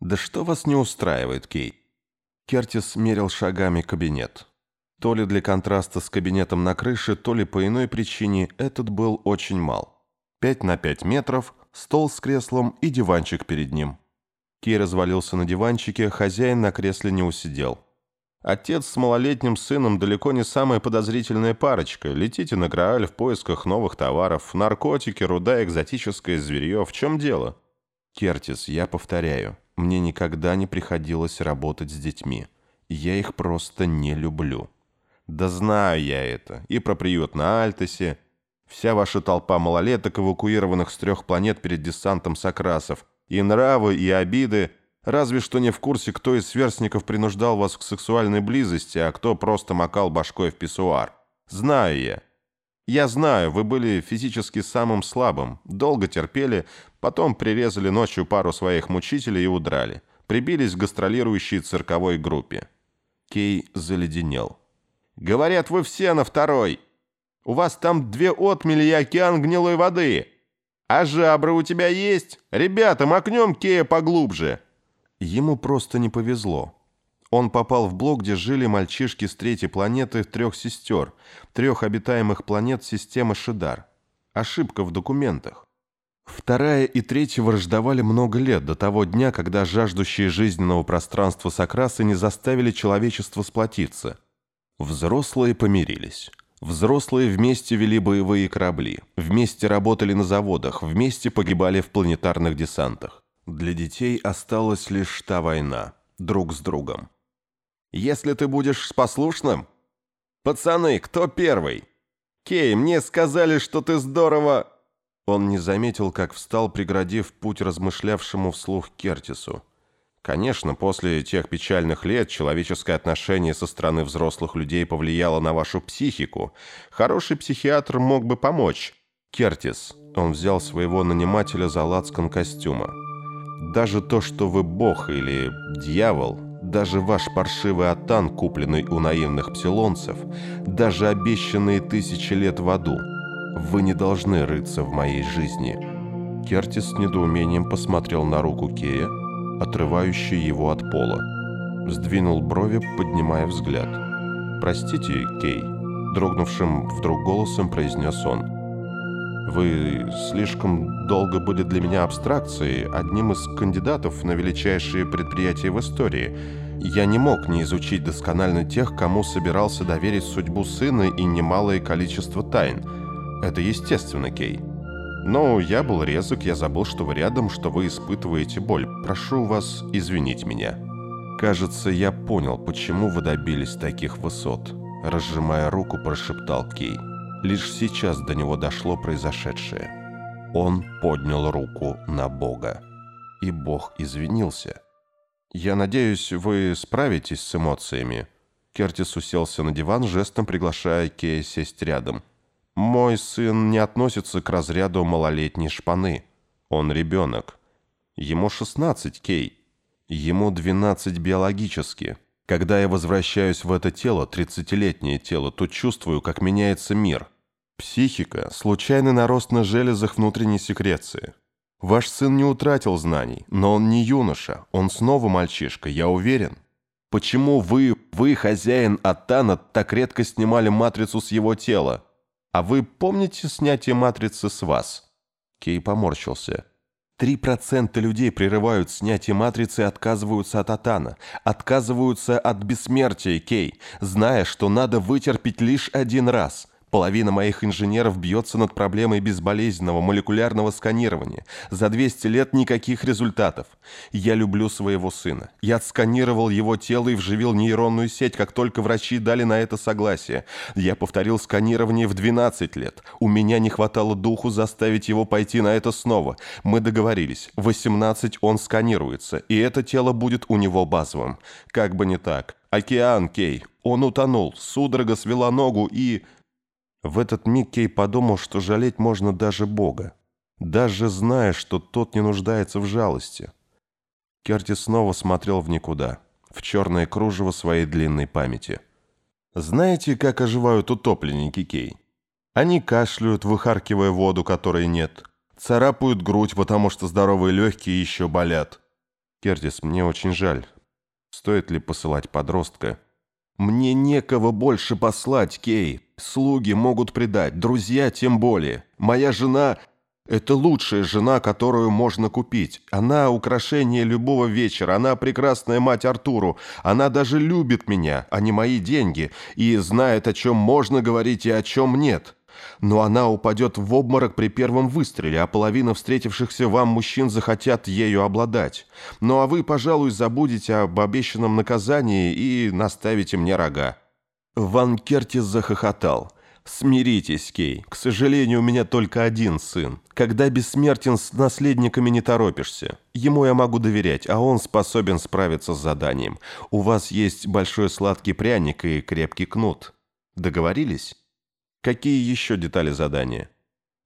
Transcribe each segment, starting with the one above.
«Да что вас не устраивает, Кей?» Кертис мерил шагами кабинет. То ли для контраста с кабинетом на крыше, то ли по иной причине этот был очень мал. Пять на пять метров, стол с креслом и диванчик перед ним. Кей развалился на диванчике, хозяин на кресле не усидел. Отец с малолетним сыном далеко не самая подозрительная парочка. Летите на Грааль в поисках новых товаров. Наркотики, руда, экзотическое зверье. В чем дело? Кертис, я повторяю, мне никогда не приходилось работать с детьми. Я их просто не люблю. Да знаю я это. И про приют на Альтосе. Вся ваша толпа малолеток, эвакуированных с трех планет перед десантом Сокрасов. И нравы, и обиды. Разве что не в курсе, кто из сверстников принуждал вас к сексуальной близости, а кто просто макал башкой в писсуар. Знаю я. Я знаю, вы были физически самым слабым, долго терпели, потом прирезали ночью пару своих мучителей и удрали. Прибились к гастролирующей цирковой группе. Кей заледенел. Говорят, вы все на второй. У вас там две отмели и океан гнилой воды. А жабры у тебя есть? Ребята, макнем Кея поглубже». Ему просто не повезло. Он попал в блок, где жили мальчишки с третьей планеты трех сестер, трех обитаемых планет системы Шидар. Ошибка в документах. Вторая и третья враждовали много лет, до того дня, когда жаждущие жизненного пространства Сокрасы не заставили человечество сплотиться – Взрослые помирились. Взрослые вместе вели боевые корабли, вместе работали на заводах, вместе погибали в планетарных десантах. Для детей осталась лишь та война, друг с другом. «Если ты будешь послушным...» «Пацаны, кто первый?» «Кей, мне сказали, что ты здорово...» Он не заметил, как встал, преградив путь размышлявшему вслух Кертису. Конечно, после тех печальных лет человеческое отношение со стороны взрослых людей повлияло на вашу психику. Хороший психиатр мог бы помочь. Кертис, он взял своего нанимателя за лацкан костюма. Даже то, что вы бог или дьявол, даже ваш паршивый атан, купленный у наивных псилонцев, даже обещанные тысячи лет в аду, вы не должны рыться в моей жизни. Кертис с недоумением посмотрел на руку Кея, отрывающий его от пола. Сдвинул брови, поднимая взгляд. «Простите, Кей», — дрогнувшим вдруг голосом произнес он. «Вы слишком долго были для меня абстракцией, одним из кандидатов на величайшие предприятия в истории. Я не мог не изучить досконально тех, кому собирался доверить судьбу сына и немалое количество тайн. Это естественно, Кей». Но я был резок, я забыл, что вы рядом, что вы испытываете боль. Прошу вас извинить меня. Кажется, я понял, почему вы добились таких высот. Разжимая руку, прошептал Кей. Лишь сейчас до него дошло произошедшее. Он поднял руку на Бога. И Бог извинился. «Я надеюсь, вы справитесь с эмоциями». Кертис уселся на диван, жестом приглашая Кея сесть рядом. Мой сын не относится к разряду малолетней шпаны. Он ребенок. Ему 16, Кей. Ему 12 биологически. Когда я возвращаюсь в это тело, 30-летнее тело, то чувствую, как меняется мир. Психика – случайный нарост на железах внутренней секреции. Ваш сын не утратил знаний, но он не юноша, он снова мальчишка, я уверен. Почему вы, вы, хозяин Атана, так редко снимали матрицу с его тела? «А вы помните снятие матрицы с вас?» Кей поморщился. Три процента людей прерывают снятие матрицы и отказываются от Атана. Отказываются от бессмертия, Кей, зная, что надо вытерпеть лишь один раз. Половина моих инженеров бьется над проблемой безболезненного молекулярного сканирования. За 200 лет никаких результатов. Я люблю своего сына. Я отсканировал его тело и вживил нейронную сеть, как только врачи дали на это согласие. Я повторил сканирование в 12 лет. У меня не хватало духу заставить его пойти на это снова. Мы договорились. 18 он сканируется, и это тело будет у него базовым. Как бы не так. Океан, Кей. Он утонул, судорога свела ногу и... В этот миг Кей подумал, что жалеть можно даже Бога, даже зная, что тот не нуждается в жалости. Керти снова смотрел в никуда, в черное кружево своей длинной памяти. Знаете, как оживают утопленники, Кей? Они кашляют, выхаркивая воду, которой нет, царапают грудь, потому что здоровые легкие еще болят. Кертис, мне очень жаль. Стоит ли посылать подростка? Мне некого больше послать, Кей. Слуги могут предать, друзья тем более. Моя жена – это лучшая жена, которую можно купить. Она – украшение любого вечера, она – прекрасная мать Артуру. Она даже любит меня, а не мои деньги, и знает, о чем можно говорить и о чем нет но она упадет в обморок при первом выстреле, а половина встретившихся вам мужчин захотят ею обладать. Ну а вы, пожалуй, забудете об обещанном наказании и наставите мне рога». Ван Кертис захохотал. «Смиритесь, Кей. К сожалению, у меня только один сын. Когда бессмертен, с наследниками не торопишься. Ему я могу доверять, а он способен справиться с заданием. У вас есть большой сладкий пряник и крепкий кнут. Договорились?» Какие еще детали задания?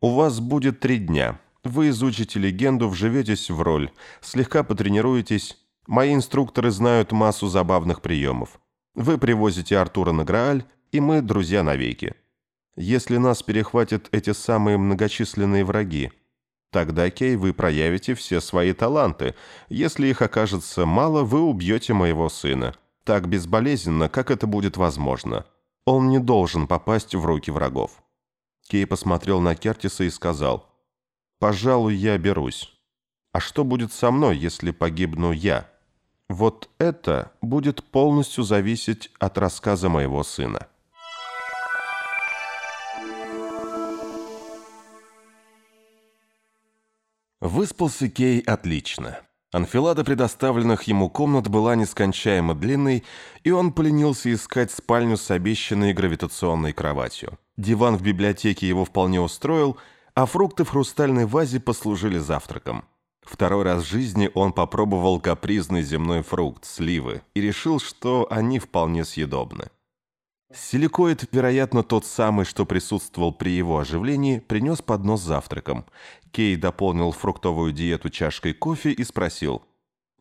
У вас будет три дня. Вы изучите легенду, вживетесь в роль, слегка потренируетесь. Мои инструкторы знают массу забавных приемов. Вы привозите Артура на Грааль, и мы друзья навеки. Если нас перехватят эти самые многочисленные враги, тогда, Кей, вы проявите все свои таланты. Если их окажется мало, вы убьете моего сына. Так безболезненно, как это будет возможно. Он не должен попасть в руки врагов. Кей посмотрел на Кертиса и сказал, «Пожалуй, я берусь. А что будет со мной, если погибну я? Вот это будет полностью зависеть от рассказа моего сына». Выспался Кей отлично. Анфилада предоставленных ему комнат была нескончаемо длинной, и он поленился искать спальню с обещанной гравитационной кроватью. Диван в библиотеке его вполне устроил, а фрукты в хрустальной вазе послужили завтраком. Второй раз в жизни он попробовал капризный земной фрукт, сливы, и решил, что они вполне съедобны. Силикоид, вероятно, тот самый, что присутствовал при его оживлении, принес поднос с завтраком. Кей дополнил фруктовую диету чашкой кофе и спросил.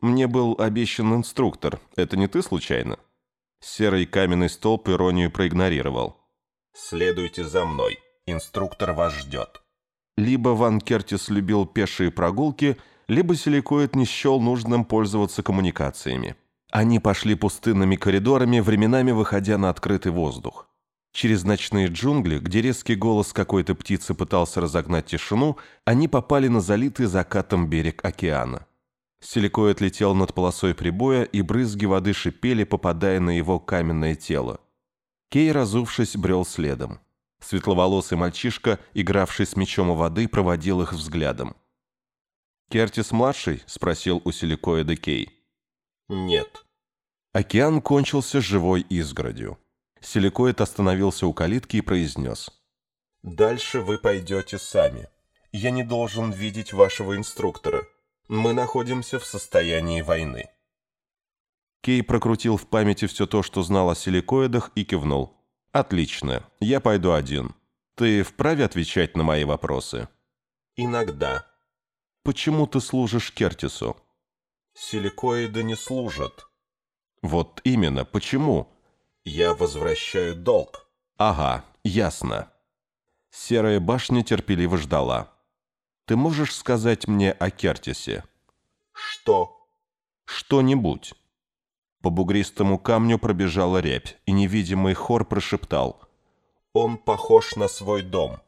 «Мне был обещан инструктор. Это не ты случайно?» Серый каменный столб иронию проигнорировал. «Следуйте за мной. Инструктор вас ждет». Либо Ван Кертис любил пешие прогулки, либо Силикоид не счел нужным пользоваться коммуникациями. Они пошли пустынными коридорами, временами выходя на открытый воздух. Через ночные джунгли, где резкий голос какой-то птицы пытался разогнать тишину, они попали на залитый закатом берег океана. Силикоид летел над полосой прибоя, и брызги воды шипели, попадая на его каменное тело. Кей, разувшись, брел следом. Светловолосый мальчишка, игравший с мечом у воды, проводил их взглядом. «Кертис-младший?» – спросил у Силикоида Кей. Нет. Океан кончился живой изгородью. Силикоид остановился у калитки и произнес. «Дальше вы пойдете сами. Я не должен видеть вашего инструктора. Мы находимся в состоянии войны». Кей прокрутил в памяти все то, что знал о силикоидах, и кивнул. «Отлично. Я пойду один. Ты вправе отвечать на мои вопросы?» «Иногда». «Почему ты служишь Кертису?» Силикоиды не служат. Вот именно, почему? Я возвращаю долг. Ага, ясно. Серая башня терпеливо ждала. Ты можешь сказать мне о Кертисе? Что? Что-нибудь. По бугристому камню пробежала рябь, и невидимый хор прошептал. Он похож на свой дом.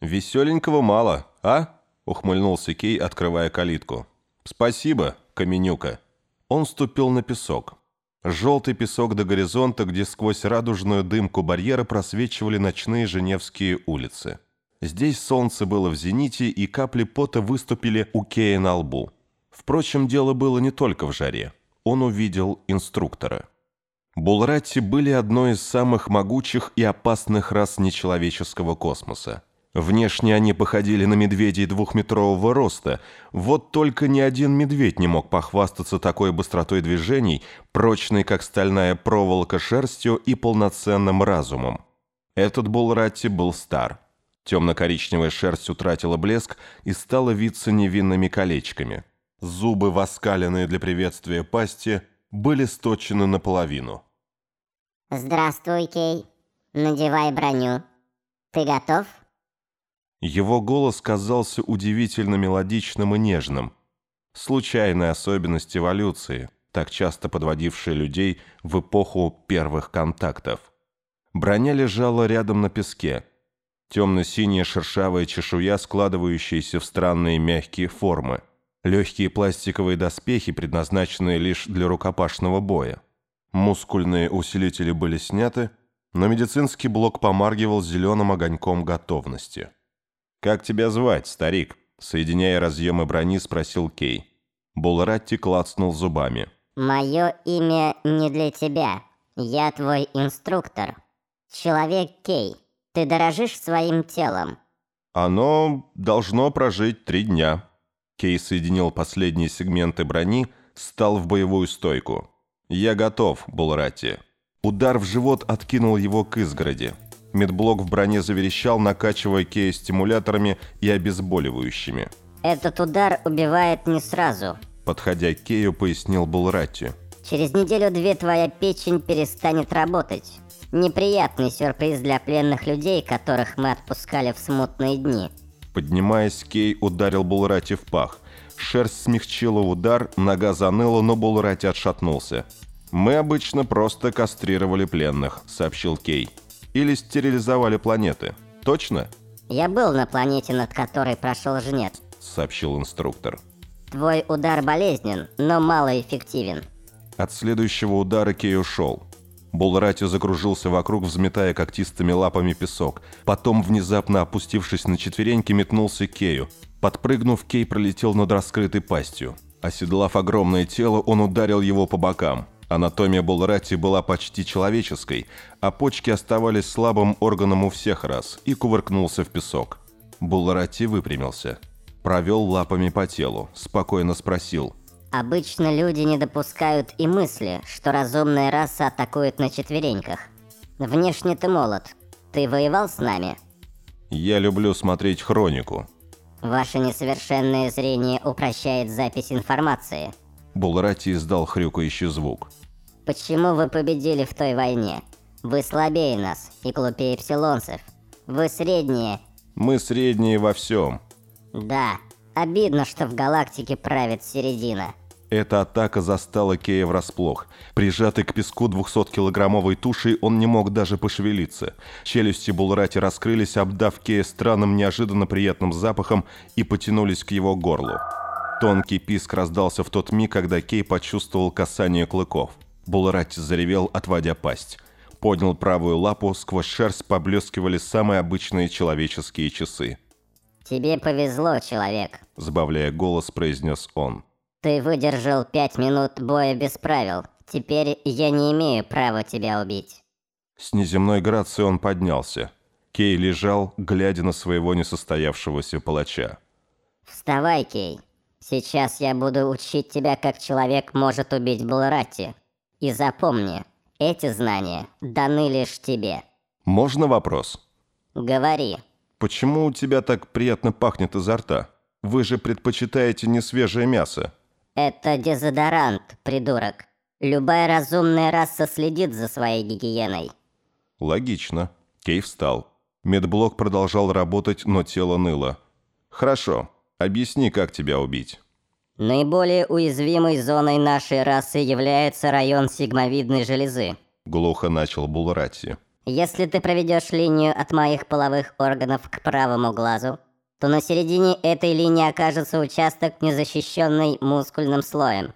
Веселенького мало, а? Ухмыльнулся Кей, открывая калитку. Спасибо, Каменюка. Он ступил на песок. Желтый песок до горизонта, где сквозь радужную дымку барьера просвечивали ночные женевские улицы. Здесь солнце было в зените, и капли пота выступили у Кея на лбу. Впрочем, дело было не только в жаре. Он увидел инструктора. Булратти были одной из самых могучих и опасных рас нечеловеческого космоса. Внешне они походили на медведей двухметрового роста, вот только ни один медведь не мог похвастаться такой быстротой движений, прочной, как стальная проволока шерстью и полноценным разумом. Этот Булратти был стар. Темно-коричневая шерсть утратила блеск и стала виться невинными колечками. Зубы, воскаленные для приветствия пасти, были сточены наполовину. «Здравствуй, Кей. Надевай броню. Ты готов?» Его голос казался удивительно мелодичным и нежным. Случайная особенность эволюции, так часто подводившая людей в эпоху первых контактов. Броня лежала рядом на песке. Темно-синяя шершавая чешуя, складывающаяся в странные мягкие формы. Легкие пластиковые доспехи, предназначенные лишь для рукопашного боя. Мускульные усилители были сняты, но медицинский блок помаргивал зеленым огоньком готовности. «Как тебя звать, старик?» Соединяя разъемы брони, спросил Кей. Булратти клацнул зубами. Мое имя не для тебя. Я твой инструктор. Человек Кей. Ты дорожишь своим телом. Оно должно прожить три дня. Кей соединил последние сегменты брони, стал в боевую стойку. «Я готов, Булрати». Удар в живот откинул его к изгороди. Медблок в броне заверещал, накачивая Кея стимуляторами и обезболивающими. «Этот удар убивает не сразу», — подходя к Кею, пояснил Булрати. «Через неделю-две твоя печень перестанет работать. Неприятный сюрприз для пленных людей, которых мы отпускали в смутные дни». Поднимаясь, Кей ударил Булрати в пах. Шерсть смягчила удар, нога заныла, но Булрати отшатнулся. «Мы обычно просто кастрировали пленных», — сообщил Кей. «Или стерилизовали планеты. Точно?» «Я был на планете, над которой прошел жнец», — сообщил инструктор. «Твой удар болезнен, но малоэффективен». От следующего удара Кей ушел. Булрати закружился вокруг, взметая когтистыми лапами песок. Потом, внезапно опустившись на четвереньки, метнулся к Кею. Подпрыгнув, Кей пролетел над раскрытой пастью. Оседлав огромное тело, он ударил его по бокам. Анатомия Булрати была почти человеческой, а почки оставались слабым органом у всех раз, и кувыркнулся в песок. Булрати выпрямился. Провел лапами по телу, спокойно спросил. «Обычно люди не допускают и мысли, что разумная раса атакует на четвереньках. Внешне ты молод. Ты воевал с нами?» «Я люблю смотреть хронику». «Ваше несовершенное зрение упрощает запись информации». Булрати издал хрюкающий звук. Почему вы победили в той войне? Вы слабее нас и глупее псилонцев. Вы средние. Мы средние во всем. Да, обидно, что в галактике правит середина. Эта атака застала Кея врасплох. Прижатый к песку 200-килограммовой тушей, он не мог даже пошевелиться. Челюсти Булрати раскрылись, обдав Кея странным, неожиданно приятным запахом и потянулись к его горлу. Тонкий писк раздался в тот миг, когда Кей почувствовал касание клыков. Булрати заревел, отводя пасть. Поднял правую лапу, сквозь шерсть поблескивали самые обычные человеческие часы. «Тебе повезло, человек», — сбавляя голос, произнес он. «Ты выдержал пять минут боя без правил. Теперь я не имею права тебя убить». С неземной грацией он поднялся. Кей лежал, глядя на своего несостоявшегося палача. «Вставай, Кей. Сейчас я буду учить тебя, как человек может убить Булрати. И запомни, эти знания даны лишь тебе. Можно вопрос? Говори. Почему у тебя так приятно пахнет изо рта? Вы же предпочитаете не свежее мясо. Это дезодорант, придурок. Любая разумная раса следит за своей гигиеной. Логично. Кей встал. Медблок продолжал работать, но тело ныло. Хорошо. Объясни, как тебя убить. Наиболее уязвимой зоной нашей расы является район сигмовидной железы. Глухо начал Булрати. Если ты проведешь линию от моих половых органов к правому глазу, то на середине этой линии окажется участок, незащищенный мускульным слоем.